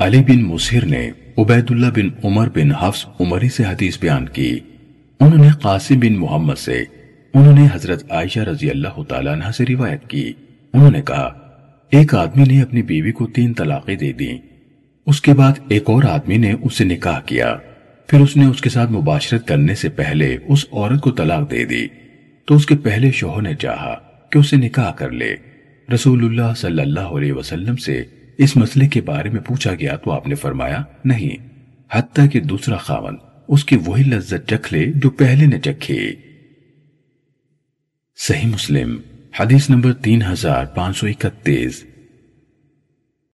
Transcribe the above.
علی بن مسہر نے عبید اللہ بن عمر بن حفظ عمری سے حدیث بیان کی۔ انہوں نے قاسم بن محمد سے انہوں نے حضرت عائشہ رضی اللہ تعالیٰ عنہ سے روایت کی۔ انہوں نے کہا، ایک آدمی نے اپنی بیوی کو تین طلاقیں دے دیں۔ اس کے بعد ایک اور آدمی نے اس سے نکاح کیا۔ پھر اس نے اس کے ساتھ مباشرت کرنے سے پہلے اس عورت کو طلاق دے دی۔ تو اس کے پہلے شوہر نے چاہا کہ اسے نکاح کر لے۔ رسول اللہ صلی اللہ علیہ وسلم سے اس مسئلے کے بارے میں پوچھا گیا تو آپ نے فرمایا، نہیں، حتیٰ کہ دوسرا خاون، اس کی وہی لذت چکھ لے جو پہلے نے چکھی۔ صحیح مسلم، حدیث نمبر تین ہزار پانچ سو اکتیس۔